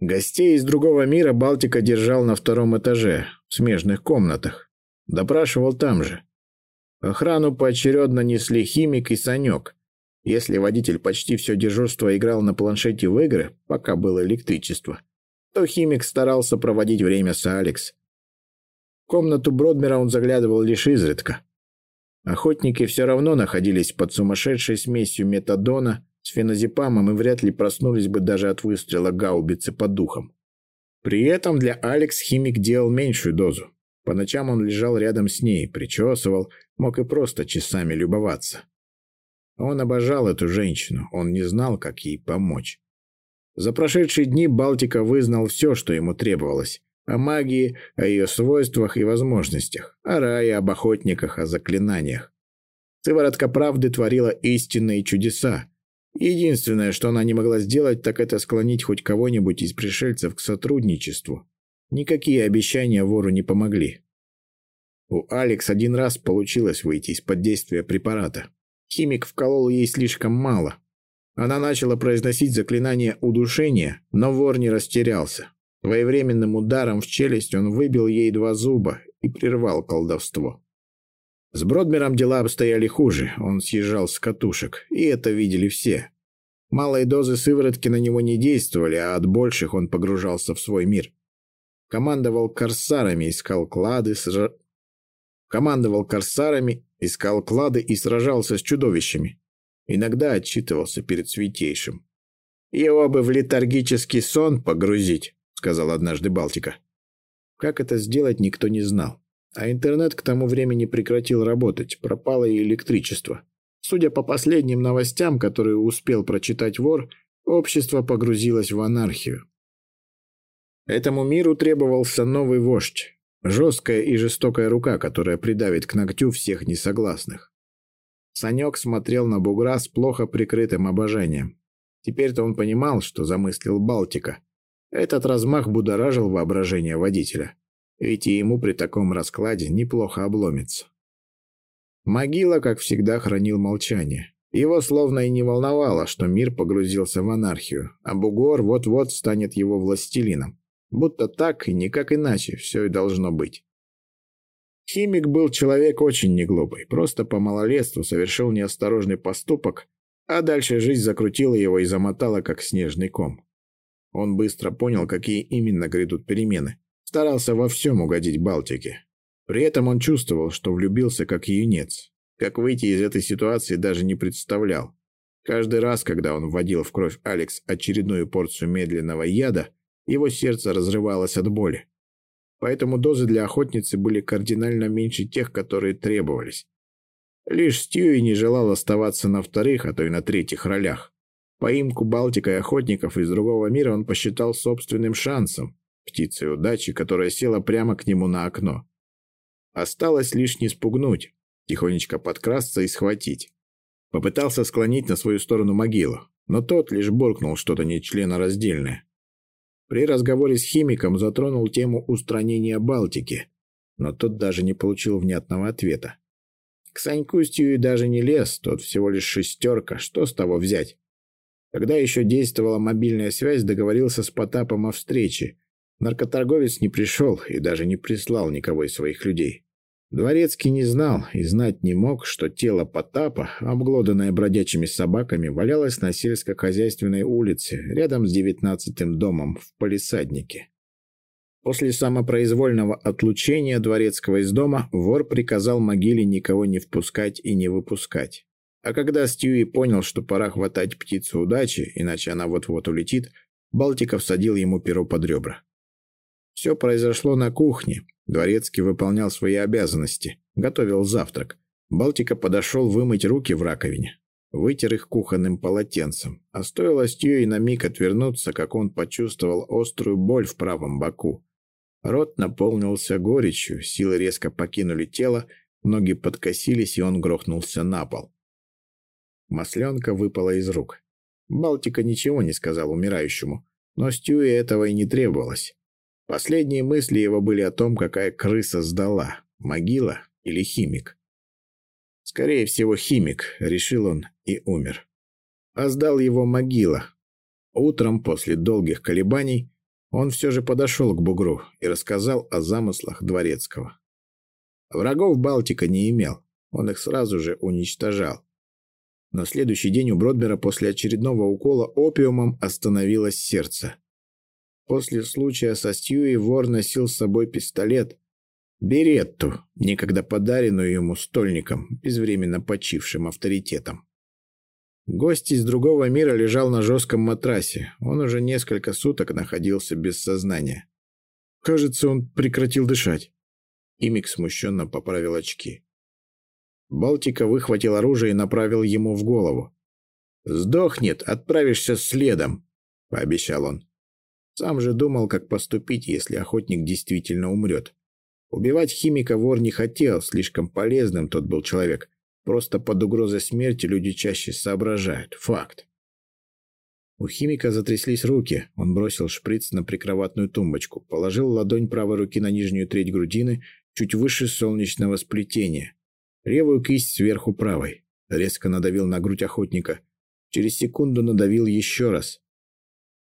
Гостей из другого мира Балтика держал на втором этаже, в смежных комнатах. Допрашивал там же. Охрану поочередно несли химик и Санек. Если водитель почти все дежурство играл на планшете в игры, пока было электричество, то химик старался проводить время с Алекс. В комнату Бродмера он заглядывал лишь изредка. Охотники все равно находились под сумасшедшей смесью метадона с феназепамом и вряд ли проснулись бы даже от выстрела гаубицы по духам. При этом для Алекс химик делал меньшую дозу. По ночам он лежал рядом с ней, причесывал, мог и просто часами любоваться. Он обожал эту женщину, он не знал, как ей помочь. За прошедшие дни Балтика вызнал все, что ему требовалось. О магии, о ее свойствах и возможностях, о рае, об охотниках, о заклинаниях. Сыворотка правды творила истинные чудеса, Единственное, что она не могла сделать, так это склонить хоть кого-нибудь из пришельцев к сотрудничеству. Никакие обещания вору не помогли. У Алекс один раз получилось выйти из-под действия препарата. Химик вколол ей слишком мало. Она начала произносить заклинание удушения, но вор не растерялся. Своевременным ударом в челюсть он выбил ей два зуба и прервал колдовство. С Бродмером дела обстояли хуже, он съезжал с катушек, и это видели все. Малые дозы сыворотки на него не действовали, а от больших он погружался в свой мир. Командовал корсарами, искал клады, сра... командовал корсарами, искал клады и сражался с чудовищами. Иногда отчитывался перед святейшим. «Его бы в летаргический сон погрузить», — сказал однажды Балтика. Как это сделать, никто не знал. А интернет к тому времени прекратил работать, пропало и электричество. Судя по последним новостям, которые успел прочитать вор, общество погрузилось в анархию. Этому миру требовался новый вождь, жесткая и жестокая рука, которая придавит к ногтю всех несогласных. Санек смотрел на бугра с плохо прикрытым обожанием. Теперь-то он понимал, что замыслил Балтика. Этот размах будоражил воображение водителя. Ведь и ему при таком раскладе неплохо обломится. Могила, как всегда, хранил молчание. Его словно и не волновало, что мир погрузился в анархию, а бугор вот-вот станет его властелином. Будто так и никак иначе все и должно быть. Химик был человек очень неглупый, просто по малолетству совершил неосторожный поступок, а дальше жизнь закрутила его и замотала, как снежный ком. Он быстро понял, какие именно грядут перемены. Старался во всем угодить Балтике. При этом он чувствовал, что влюбился как юнец. Как выйти из этой ситуации даже не представлял. Каждый раз, когда он вводил в кровь Алекс очередную порцию медленного яда, его сердце разрывалось от боли. Поэтому дозы для охотницы были кардинально меньше тех, которые требовались. Лишь Стьюи не желал оставаться на вторых, а то и на третьих ролях. Поимку Балтика и охотников из другого мира он посчитал собственным шансом, птицей удачи, которая села прямо к нему на окно. Осталось лишь не спугнуть, тихонечко подкрасться и схватить. Попытался склонить на свою сторону могилу, но тот лишь буркнул что-то нечленораздельное. При разговоре с химиком затронул тему устранения Балтики, но тот даже не получил внятного ответа. К Саньку и даже не лез, тот всего лишь шестерка, что с того взять? Когда еще действовала мобильная связь, договорился с Потапом о встрече, Наркоторговец не пришел и даже не прислал никого из своих людей. Дворецкий не знал и знать не мог, что тело Потапа, обглоданное бродячими собаками, валялось на сельскохозяйственной улице, рядом с девятнадцатым домом в Полисаднике. После самопроизвольного отлучения Дворецкого из дома вор приказал могиле никого не впускать и не выпускать. А когда Стьюи понял, что пора хватать птицу удачи, иначе она вот-вот улетит, Балтиков садил ему перо под ребра. Все произошло на кухне. Дворецкий выполнял свои обязанности. Готовил завтрак. Балтика подошел вымыть руки в раковине. Вытер их кухонным полотенцем. А стоило Стьюи на миг отвернуться, как он почувствовал острую боль в правом боку. Рот наполнился горечью, силы резко покинули тело, ноги подкосились, и он грохнулся на пол. Масленка выпала из рук. Балтика ничего не сказал умирающему, но Стюи этого и не требовалось. Последние мысли его были о том, какая крыса сдала, могила или химик. Скорее всего, химик, решил он и умер. А сдал его могила. Утром, после долгих колебаний, он все же подошел к бугру и рассказал о замыслах Дворецкого. Врагов Балтика не имел, он их сразу же уничтожал. На следующий день у Бродбера после очередного укола опиумом остановилось сердце. После случая со Стьюи вор носил с собой пистолет, Беретту, некогда подаренную ему стольником, безвременно почившим авторитетом. Гость из другого мира лежал на жестком матрасе. Он уже несколько суток находился без сознания. Кажется, он прекратил дышать. Имик смущенно поправил очки. Балтика выхватил оружие и направил ему в голову. «Сдохнет, отправишься следом», — пообещал он. Сам же думал, как поступить, если охотник действительно умрет. Убивать химика вор не хотел, слишком полезным тот был человек. Просто под угрозой смерти люди чаще соображают. Факт. У химика затряслись руки. Он бросил шприц на прикроватную тумбочку, положил ладонь правой руки на нижнюю треть грудины, чуть выше солнечного сплетения. Левую кисть сверху правой. Резко надавил на грудь охотника. Через секунду надавил еще раз.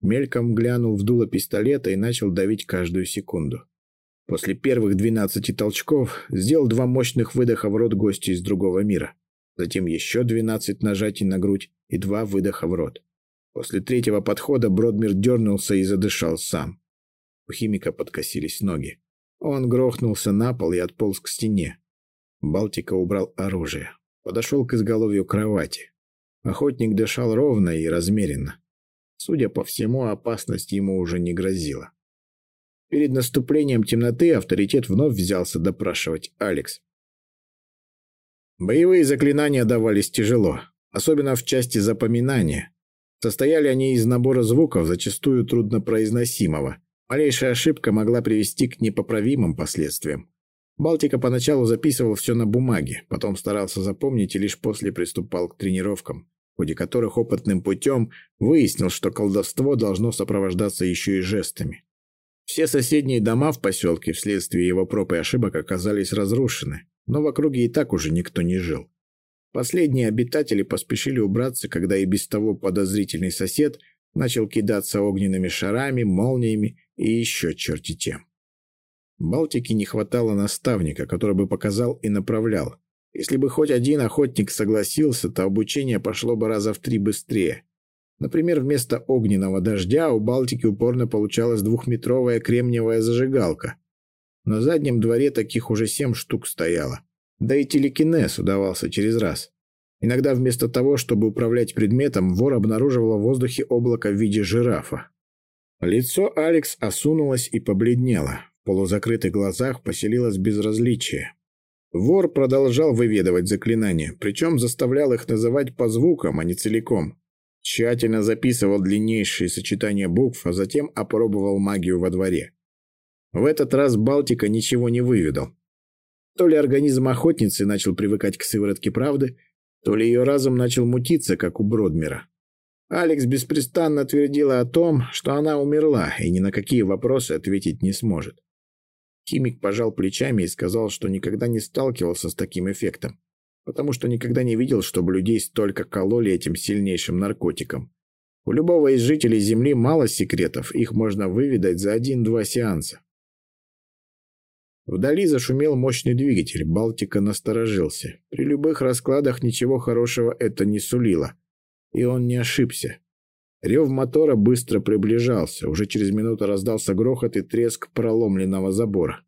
Мельком глянул в дуло пистолета и начал давить каждую секунду. После первых 12 толчков сделал два мощных выдоха в рот гостя из другого мира. Затем еще 12 нажатий на грудь и два выдоха в рот. После третьего подхода Бродмир дернулся и задышал сам. У химика подкосились ноги. Он грохнулся на пол и отполз к стене. Балтика убрал оружие. Подошел к изголовью кровати. Охотник дышал ровно и размеренно. Судя по всему, опасность ему уже не грозила. Перед наступлением темноты авторитет вновь взялся допрашивать Алекс. Боевые заклинания давались тяжело, особенно в части запоминания. Состояли они из набора звуков, зачастую труднопроизносимого. Малейшая ошибка могла привести к непоправимым последствиям. Балтика поначалу записывал все на бумаге, потом старался запомнить и лишь после приступал к тренировкам, ходе которых опытным путем выяснил, что колдовство должно сопровождаться еще и жестами. Все соседние дома в поселке вследствие его проб и ошибок оказались разрушены, но в округе и так уже никто не жил. Последние обитатели поспешили убраться, когда и без того подозрительный сосед начал кидаться огненными шарами, молниями и еще черти тем. Балтике не хватало наставника, который бы показал и направлял. Если бы хоть один охотник согласился, то обучение пошло бы раза в три быстрее. Например, вместо огненного дождя у Балтики упорно получалась двухметровая кремниевая зажигалка. На заднем дворе таких уже семь штук стояло. Да и телекинез удавался через раз. Иногда вместо того, чтобы управлять предметом, вор обнаруживал в воздухе облако в виде жирафа. Лицо Алекс осунулось и побледнело. В полузакрытых глазах поселилось безразличие. Вор продолжал выведывать заклинания, причем заставлял их называть по звукам, а не целиком. Тщательно записывал длиннейшие сочетания букв, а затем опробовал магию во дворе. В этот раз Балтика ничего не выведал. То ли организм охотницы начал привыкать к сыворотке правды, то ли ее разум начал мутиться, как у Бродмера. Алекс беспрестанно твердила о том, что она умерла и ни на какие вопросы ответить не сможет. Химик пожал плечами и сказал, что никогда не сталкивался с таким эффектом потому что никогда не видел, чтобы людей столько кололи этим сильнейшим наркотиком. У любого из жителей Земли мало секретов, их можно выведать за один-два сеанса. Вдали зашумел мощный двигатель, Балтика насторожился. При любых раскладах ничего хорошего это не сулило. И он не ошибся. Рев мотора быстро приближался, уже через минуту раздался грохот и треск проломленного забора.